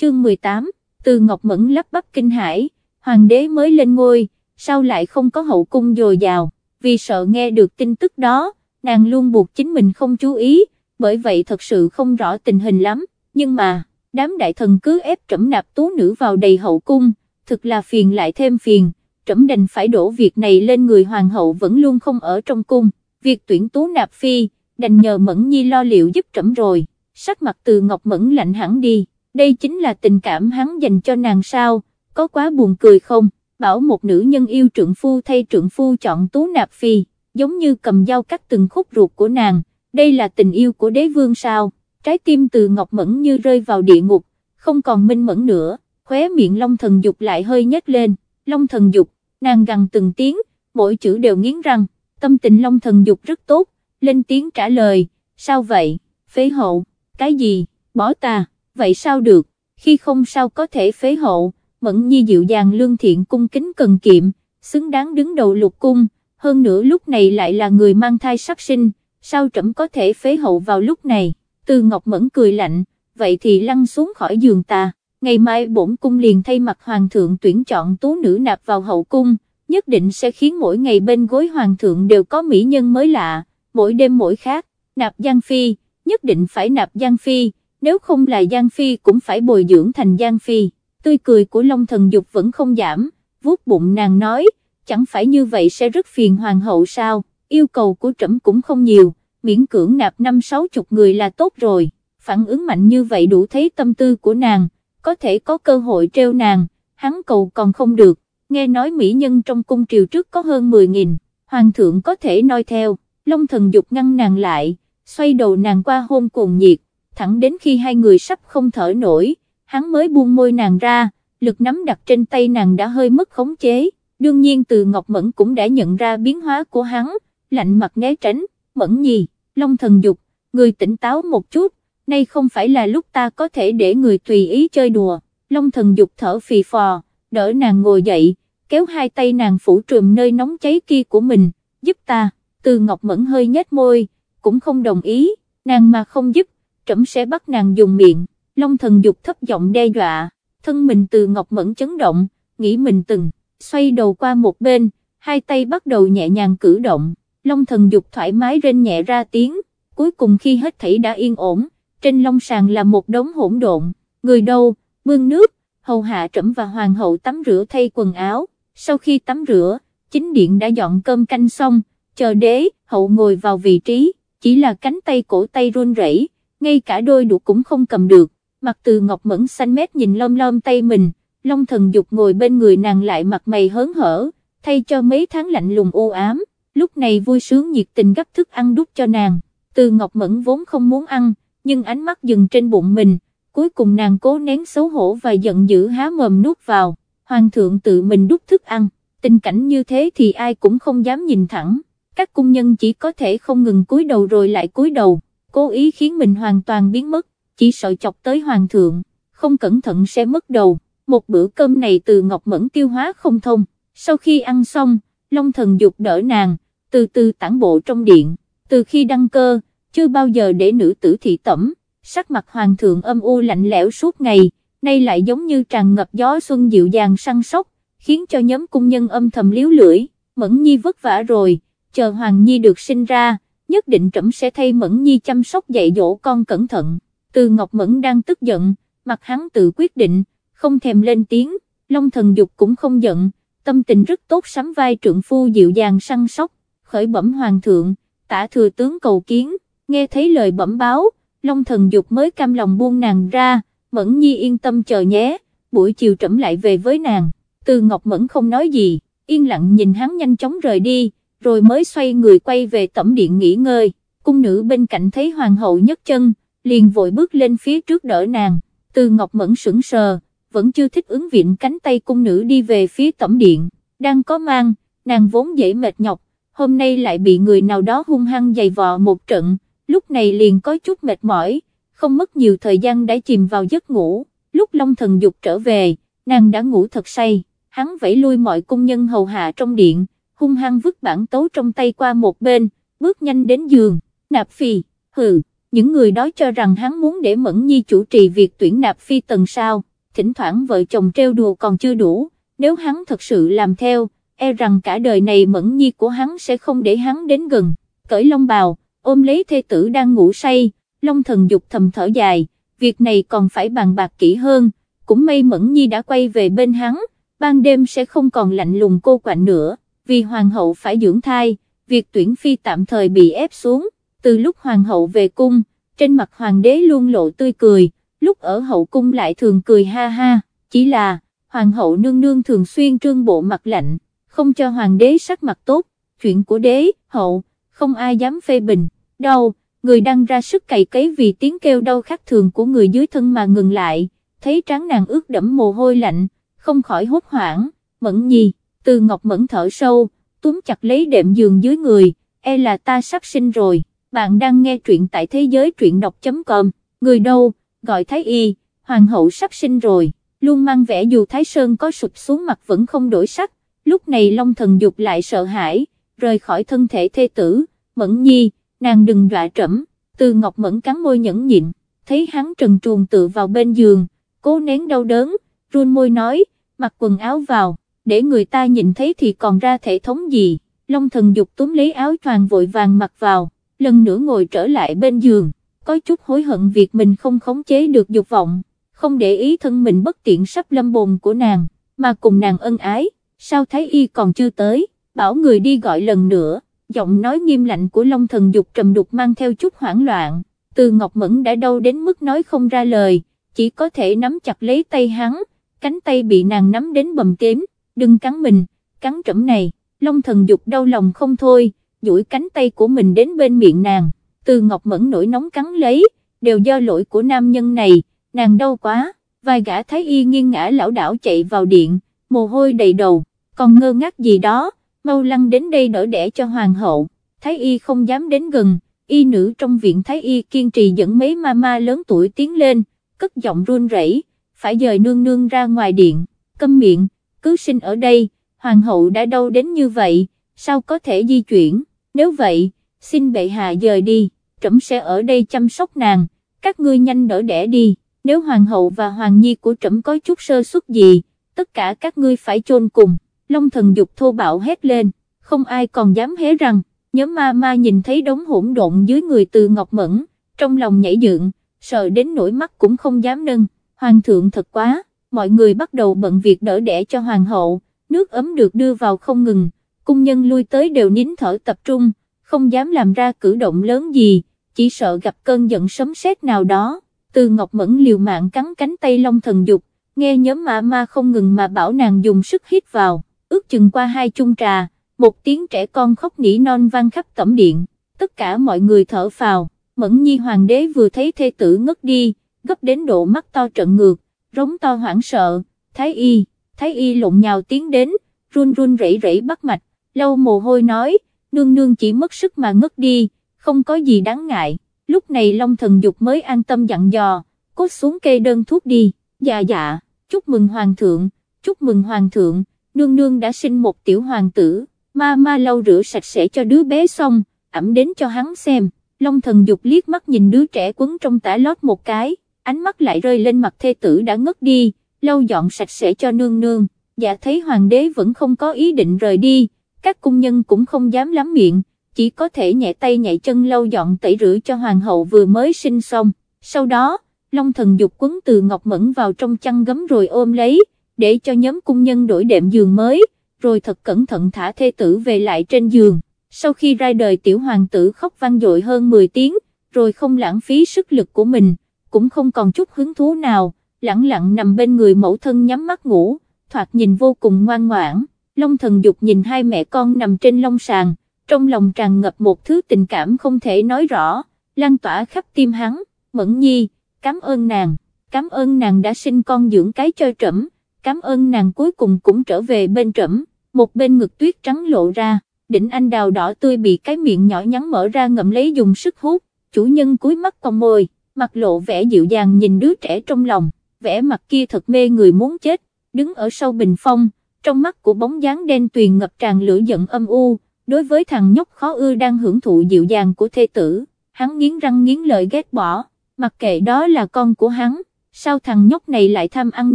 chương 18, từ Ngọc Mẫn lắp bắp kinh hải, hoàng đế mới lên ngôi, sao lại không có hậu cung dồi dào, vì sợ nghe được tin tức đó, nàng luôn buộc chính mình không chú ý, bởi vậy thật sự không rõ tình hình lắm, nhưng mà, đám đại thần cứ ép trẫm nạp tú nữ vào đầy hậu cung, thực là phiền lại thêm phiền, trẫm đành phải đổ việc này lên người hoàng hậu vẫn luôn không ở trong cung, việc tuyển tú nạp phi, đành nhờ Mẫn Nhi lo liệu giúp trẫm rồi, sắc mặt từ Ngọc Mẫn lạnh hẳn đi, đây chính là tình cảm hắn dành cho nàng sao, có quá buồn cười không, bảo một nữ nhân yêu trượng phu thay trượng phu chọn tú nạp phi, giống như cầm dao cắt từng khúc ruột của nàng, đây là tình yêu của đế vương sao, trái tim từ Ngọc Mẫn như rơi vào địa ngục, không còn minh mẫn nữa, khóe miệng Long Thần Dục lại hơi nhếch lên, Long Thần Dục, nàng gằn từng tiếng, mỗi chữ đều nghiến răng, tâm tình Long Thần Dục rất tốt, lên tiếng trả lời, sao vậy, phế hậu, cái gì, bỏ ta, vậy sao được, khi không sao có thể phế hậu, Mẫn Nhi dịu dàng lương thiện cung kính cần kiệm, xứng đáng đứng đầu lục cung, hơn nữa lúc này lại là người mang thai sắc sinh, sao trẫm có thể phế hậu vào lúc này, từ Ngọc Mẫn cười lạnh, vậy thì lăn xuống khỏi giường ta, ngày mai bổn cung liền thay mặt hoàng thượng tuyển chọn tú nữ nạp vào hậu cung, nhất định sẽ khiến mỗi ngày bên gối hoàng thượng đều có mỹ nhân mới lạ, mỗi đêm mỗi khác, nạp Giang Phi, nhất định phải nạp Giang Phi, nếu không là Giang Phi cũng phải bồi dưỡng thành Giang Phi, tươi cười của Long Thần Dục vẫn không giảm, vuốt bụng nàng nói, chẳng phải như vậy sẽ rất phiền hoàng hậu sao, yêu cầu của trẫm cũng không nhiều, miễn cưỡng nạp năm sáu chục người là tốt rồi, phản ứng mạnh như vậy đủ thấy tâm tư của nàng, có thể có cơ hội treo nàng, hắn cầu còn không được, nghe nói mỹ nhân trong cung triều trước có hơn 10.000, hoàng thượng có thể nói theo, Long thần dục ngăn nàng lại, xoay đầu nàng qua hôn cuồng nhiệt, thẳng đến khi hai người sắp không thở nổi, hắn mới buông môi nàng ra, lực nắm đặt trên tay nàng đã hơi mất khống chế, đương nhiên từ Ngọc Mẫn cũng đã nhận ra biến hóa của hắn, lạnh mặt né tránh, Mẫn nhi, Long thần dục, người tỉnh táo một chút, nay không phải là lúc ta có thể để người tùy ý chơi đùa, Long thần dục thở phì phò, đỡ nàng ngồi dậy, kéo hai tay nàng phủ trùm nơi nóng cháy kia của mình, giúp ta, từ Ngọc Mẫn hơi nhếch môi, cũng không đồng ý, nàng mà không giúp, trẫm sẽ bắt nàng dùng miệng, Long thần dục thấp giọng đe dọa, thân mình từ Ngọc Mẫn chấn động, nghĩ mình từng, xoay đầu qua một bên, hai tay bắt đầu nhẹ nhàng cử động, Long thần dục thoải mái rên nhẹ ra tiếng, cuối cùng khi hết thảy đã yên ổn, trên long sàn là một đống hỗn độn, người đâu, bưng nước, hầu hạ trẫm và hoàng hậu tắm rửa thay quần áo, sau khi tắm rửa, chính điện đã dọn cơm canh xong, chờ đế, hậu ngồi vào vị trí, chỉ là cánh tay cổ tay run rẩy, ngay cả đôi đũa cũng không cầm được, mặt từ ngọc mẫn xanh mét nhìn lom lom tay mình, long thần dục ngồi bên người nàng lại mặt mày hớn hở, thay cho mấy tháng lạnh lùng u ám, lúc này vui sướng nhiệt tình gấp thức ăn đút cho nàng, từ ngọc mẫn vốn không muốn ăn, nhưng ánh mắt dừng trên bụng mình, cuối cùng nàng cố nén xấu hổ và giận dữ há mồm nuốt vào, hoàng thượng tự mình đút thức ăn, tình cảnh như thế thì ai cũng không dám nhìn thẳng, các cung nhân chỉ có thể không ngừng cúi đầu rồi lại cúi đầu, cố ý khiến mình hoàn toàn biến mất, chỉ sợ chọc tới hoàng thượng, không cẩn thận sẽ mất đầu, một bữa cơm này từ Ngọc Mẫn tiêu hóa không thông, sau khi ăn xong, Long thần dục đỡ nàng, từ từ tản bộ trong điện, từ khi đăng cơ, chưa bao giờ để nữ tử thị tẩm, sắc mặt hoàng thượng âm u lạnh lẽo suốt ngày, nay lại giống như tràn ngập gió xuân dịu dàng săn sóc, khiến cho nhóm cung nhân âm thầm liếu lưỡi, Mẫn Nhi vất vả rồi, chờ Hoàng Nhi được sinh ra, nhất định trẫm sẽ thay Mẫn Nhi chăm sóc dạy dỗ con cẩn thận, từ Ngọc Mẫn đang tức giận, mặt hắn tự quyết định, không thèm lên tiếng, Long thần dục cũng không giận, tâm tình rất tốt sắm vai trượng phu dịu dàng săn sóc, khởi bẩm Hoàng thượng, tả thừa tướng cầu kiến nghe thấy lời bẩm báo, Long thần dục mới cam lòng buông nàng ra, Mẫn Nhi yên tâm chờ nhé, buổi chiều trẫm lại về với nàng, từ Ngọc Mẫn không nói gì, yên lặng nhìn hắn nhanh chóng rời đi, rồi mới xoay người quay về tẩm điện nghỉ ngơi, cung nữ bên cạnh thấy hoàng hậu nhấc chân, liền vội bước lên phía trước đỡ nàng, từ Ngọc Mẫn sững sờ, vẫn chưa thích ứng viện cánh tay cung nữ đi về phía tẩm điện, đang có mang, nàng vốn dễ mệt nhọc, hôm nay lại bị người nào đó hung hăng giày vò một trận, lúc này liền có chút mệt mỏi, không mất nhiều thời gian đã chìm vào giấc ngủ, lúc Long Thần Dục trở về, nàng đã ngủ thật say, hắn vẫy lui mọi cung nhân hầu hạ trong điện, hung hăng vứt bản tấu trong tay qua một bên, bước nhanh đến giường, nạp phi hừ, những người đó cho rằng hắn muốn để Mẫn Nhi chủ trì việc tuyển nạp phi tần sao, thỉnh thoảng vợ chồng treo đùa còn chưa đủ, nếu hắn thật sự làm theo, e rằng cả đời này Mẫn Nhi của hắn sẽ không để hắn đến gần, cởi lông bào, ôm lấy thê tử đang ngủ say, Long thần dục thầm thở dài, việc này còn phải bàn bạc kỹ hơn, cũng may Mẫn Nhi đã quay về bên hắn, ban đêm sẽ không còn lạnh lùng cô quạnh nữa, vì hoàng hậu phải dưỡng thai, việc tuyển phi tạm thời bị ép xuống, từ lúc hoàng hậu về cung, trên mặt hoàng đế luôn lộ tươi cười, lúc ở hậu cung lại thường cười ha ha, chỉ là, hoàng hậu nương nương thường xuyên trương bộ mặt lạnh, không cho hoàng đế sắc mặt tốt, chuyện của đế, hậu, không ai dám phê bình, đâu, người đang ra sức cày cấy vì tiếng kêu đau khác thường của người dưới thân mà ngừng lại, thấy tráng nàng ướt đẫm mồ hôi lạnh, không khỏi hốt hoảng, mẫn nhi, từ ngọc mẫn thở sâu, túm chặt lấy đệm giường dưới người, e là ta sắp sinh rồi, bạn đang nghe truyện tại thế giới truyện đọc.com, người đâu, gọi Thái Y, hoàng hậu sắp sinh rồi, luôn mang vẻ dù Thái Sơn có sụp xuống mặt vẫn không đổi sắc, lúc này Long thần dục lại sợ hãi, rời khỏi thân thể thê tử, mẫn nhi, nàng đừng dọa trẫm, từ ngọc mẫn cắn môi nhẫn nhịn, thấy hắn trần truồng tự vào bên giường, cố nén đau đớn, run môi nói, mặc quần áo vào, để người ta nhìn thấy thì còn ra thể thống gì, Long thần dục túm lấy áo choàng vội vàng mặc vào, lần nữa ngồi trở lại bên giường, có chút hối hận việc mình không khống chế được dục vọng, không để ý thân mình bất tiện sắp lâm bồn của nàng, mà cùng nàng ân ái, sao thấy y còn chưa tới, bảo người đi gọi lần nữa, giọng nói nghiêm lạnh của Long thần dục trầm đục mang theo chút hoảng loạn, từ Ngọc Mẫn đã đau đến mức nói không ra lời, chỉ có thể nắm chặt lấy tay hắn, cánh tay bị nàng nắm đến bầm tím, đừng cắn mình, cắn trẫm này, Long thần dục đau lòng không thôi, duỗi cánh tay của mình đến bên miệng nàng, từ Ngọc Mẫn nổi nóng cắn lấy, đều do lỗi của nam nhân này, nàng đau quá, vài gã thấy y nghiêng ngã lão đảo chạy vào điện, mồ hôi đầy đầu, còn ngơ ngác gì đó, mau lăn đến đây đỡ đẻ cho hoàng hậu, thái y không dám đến gần, y nữ trong viện thái y kiên trì dẫn mấy mama lớn tuổi tiến lên, cất giọng run rẩy, phải dời nương nương ra ngoài điện, câm miệng, cứ sinh ở đây, hoàng hậu đã đau đến như vậy, sao có thể di chuyển, nếu vậy, xin bệ hạ dời đi, trẫm sẽ ở đây chăm sóc nàng, các ngươi nhanh đỡ đẻ đi, nếu hoàng hậu và hoàng nhi của trẫm có chút sơ suất gì, tất cả các ngươi phải chôn cùng, Long thần dục thô bạo hét lên, không ai còn dám hé răng, nhóm ma ma nhìn thấy đống hỗn độn dưới người từ Ngọc Mẫn, trong lòng nhảy dựng, sợ đến nỗi mắt cũng không dám nâng, hoàng thượng thật quá, mọi người bắt đầu bận việc đỡ đẻ cho hoàng hậu, nước ấm được đưa vào không ngừng, cung nhân lui tới đều nín thở tập trung, không dám làm ra cử động lớn gì, chỉ sợ gặp cơn giận sấm sét nào đó, từ Ngọc Mẫn liều mạng cắn cánh tay Long thần dục, nghe nhóm ma ma không ngừng mà bảo nàng dùng sức hít vào, ước chừng qua hai chung trà, một tiếng trẻ con khóc nỉ non vang khắp tẩm điện, tất cả mọi người thở phào, Mẫn Nhi hoàng đế vừa thấy thê tử ngất đi, gấp đến độ mắt to trận ngược, rống to hoảng sợ, Thái Y, Thái Y lộn nhào tiến đến, run run rẩy rẩy bắt mạch, lâu mồ hôi nói, nương nương chỉ mất sức mà ngất đi, không có gì đáng ngại, lúc này Long thần dục mới an tâm dặn dò, cốt xuống kê đơn thuốc đi, dạ dạ, chúc mừng hoàng thượng, chúc mừng hoàng thượng, nương nương đã sinh một tiểu hoàng tử, ma ma lau rửa sạch sẽ cho đứa bé xong, ẩm đến cho hắn xem, Long thần dục liếc mắt nhìn đứa trẻ quấn trong tả lót một cái, ánh mắt lại rơi lên mặt thê tử đã ngất đi, lau dọn sạch sẽ cho nương nương, dạ thấy hoàng đế vẫn không có ý định rời đi, các cung nhân cũng không dám lắm miệng, chỉ có thể nhẹ tay nhẹ chân lau dọn tẩy rửa cho hoàng hậu vừa mới sinh xong, sau đó, Long thần dục quấn từ ngọc mẫn vào trong chăn gấm rồi ôm lấy, để cho nhóm cung nhân đổi đệm giường mới, rồi thật cẩn thận thả thê tử về lại trên giường, sau khi ra đời tiểu hoàng tử khóc vang dội hơn 10 tiếng, rồi không lãng phí sức lực của mình, cũng không còn chút hứng thú nào, lặng lặng nằm bên người mẫu thân nhắm mắt ngủ, thoạt nhìn vô cùng ngoan ngoãn. Long thần dục nhìn hai mẹ con nằm trên long sàng, trong lòng tràn ngập một thứ tình cảm không thể nói rõ, lan tỏa khắp tim hắn, mẫn nhi, cảm ơn nàng, cảm ơn nàng đã sinh con dưỡng cái cho trẫm, cảm ơn nàng cuối cùng cũng trở về bên trẫm, một bên ngực tuyết trắng lộ ra, đỉnh anh đào đỏ tươi bị cái miệng nhỏ nhắn mở ra ngậm lấy dùng sức hút, chủ nhân cúi mắt cong môi, mặt lộ vẻ dịu dàng nhìn đứa trẻ trong lòng, vẻ mặt kia thật mê người muốn chết, đứng ở sau bình phong, trong mắt của bóng dáng đen tuyền ngập tràn lửa giận âm u, đối với thằng nhóc khó ưa đang hưởng thụ dịu dàng của thê tử, hắn nghiến răng nghiến lợi ghét bỏ, mặc kệ đó là con của hắn, sao thằng nhóc này lại tham ăn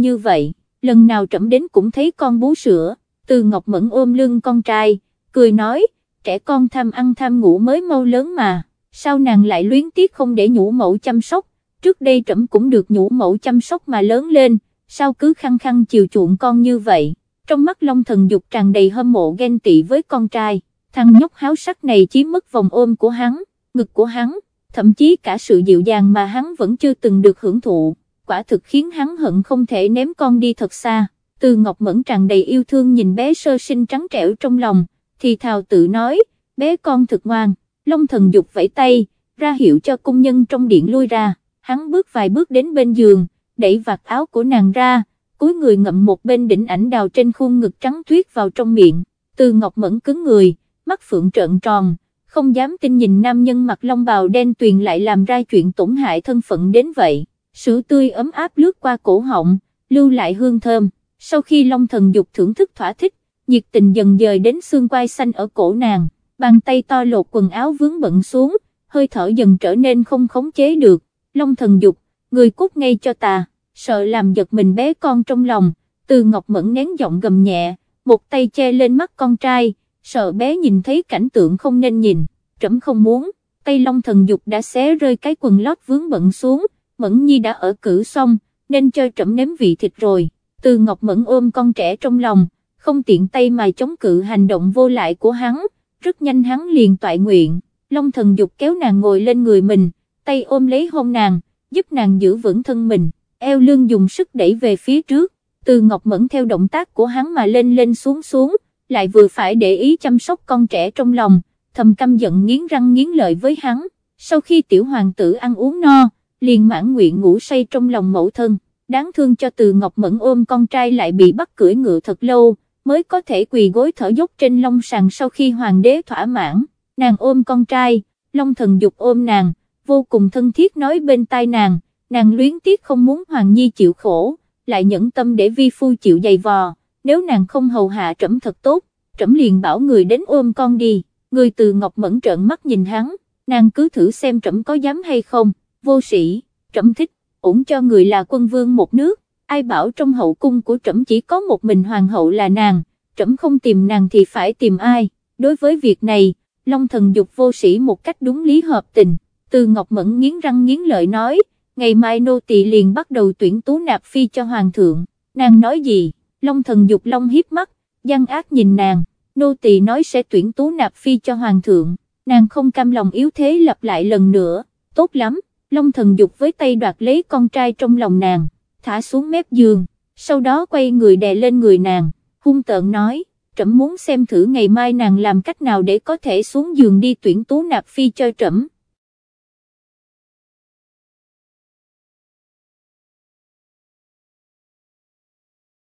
như vậy, lần nào trẫm đến cũng thấy con bú sữa, từ Ngọc Mẫn ôm lưng con trai, cười nói, trẻ con tham ăn tham ngủ mới mau lớn mà, sao nàng lại luyến tiếc không để nhũ mẫu chăm sóc, trước đây trẫm cũng được nhũ mẫu chăm sóc mà lớn lên, sao cứ khăng khăng chiều chuộng con như vậy, trong mắt Long Thần Dục tràn đầy hâm mộ ghen tị với con trai, thằng nhóc háo sắc này chiếm mất vòng ôm của hắn, ngực của hắn, thậm chí cả sự dịu dàng mà hắn vẫn chưa từng được hưởng thụ, quả thực khiến hắn hận không thể ném con đi thật xa. Từ Ngọc Mẫn tràn đầy yêu thương nhìn bé sơ sinh trắng trẻo trong lòng, thì thào tự nói, bé con thực ngoan, Long thần dục vẫy tay, ra hiệu cho cung nhân trong điện lui ra, hắn bước vài bước đến bên giường, đẩy vạt áo của nàng ra, cúi người ngậm một bên đỉnh ảnh đào trên khuôn ngực trắng tuyết vào trong miệng, từ Ngọc Mẫn cứng người, mắt phượng trợn tròn, không dám tin nhìn nam nhân mặc long bào đen tuyền lại làm ra chuyện tổn hại thân phận đến vậy, sữa tươi ấm áp lướt qua cổ họng, lưu lại hương thơm, sau khi long thần dục thưởng thức thỏa thích, nhiệt tình dần dời đến xương quai xanh ở cổ nàng, bàn tay to lột quần áo vướng bận xuống, hơi thở dần trở nên không khống chế được, long thần dục, người cút ngay cho ta, sợ làm giật mình bé con trong lòng, từ ngọc mẫn nén giọng gầm nhẹ, một tay che lên mắt con trai, sợ bé nhìn thấy cảnh tượng không nên nhìn, trẫm không muốn, tay long thần dục đã xé rơi cái quần lót vướng bận xuống, mẫn nhi đã ở cử xong, nên cho trẫm nếm vị thịt rồi, từ ngọc mẫn ôm con trẻ trong lòng, không tiện tay mà chống cự hành động vô lại của hắn, rất nhanh hắn liền toại nguyện, long thần dục kéo nàng ngồi lên người mình, tay ôm lấy hôn nàng, giúp nàng giữ vững thân mình, eo lưng dùng sức đẩy về phía trước, từ ngọc mẫn theo động tác của hắn mà lên lên xuống xuống, lại vừa phải để ý chăm sóc con trẻ trong lòng, thầm căm giận nghiến răng nghiến lợi với hắn, sau khi tiểu hoàng tử ăn uống no, liền mãn nguyện ngủ say trong lòng mẫu thân, đáng thương cho từ ngọc mẫn ôm con trai lại bị bắt cưỡi ngựa thật lâu, mới có thể quỳ gối thở dốc trên long sàng sau khi hoàng đế thỏa mãn, nàng ôm con trai, long thần dục ôm nàng, vô cùng thân thiết nói bên tai nàng, nàng luyến tiếc không muốn hoàng nhi chịu khổ, lại nhẫn tâm để vi phu chịu dày vò, nếu nàng không hầu hạ trẫm thật tốt, trẫm liền bảo người đến ôm con đi, người từ ngọc mẫn trợn mắt nhìn hắn, nàng cứ thử xem trẫm có dám hay không, vô sĩ, trẫm thích, ủng cho người là quân vương một nước, ai bảo trong hậu cung của trẫm chỉ có một mình hoàng hậu là nàng, trẫm không tìm nàng thì phải tìm ai, đối với việc này, Long thần dục vô sĩ một cách đúng lý hợp tình, từ Ngọc Mẫn nghiến răng nghiến lợi nói, ngày mai nô tỳ liền bắt đầu tuyển tú nạp phi cho hoàng thượng, nàng nói gì, Long thần dục long hiếp mắt, gian ác nhìn nàng, nô tỳ nói sẽ tuyển tú nạp phi cho hoàng thượng, nàng không cam lòng yếu thế lặp lại lần nữa, tốt lắm, Long thần dục với tay đoạt lấy con trai trong lòng nàng thả xuống mép giường, sau đó quay người đè lên người nàng, hung tợn nói, trẫm muốn xem thử ngày mai nàng làm cách nào để có thể xuống giường đi tuyển tú nạp phi cho trẫm.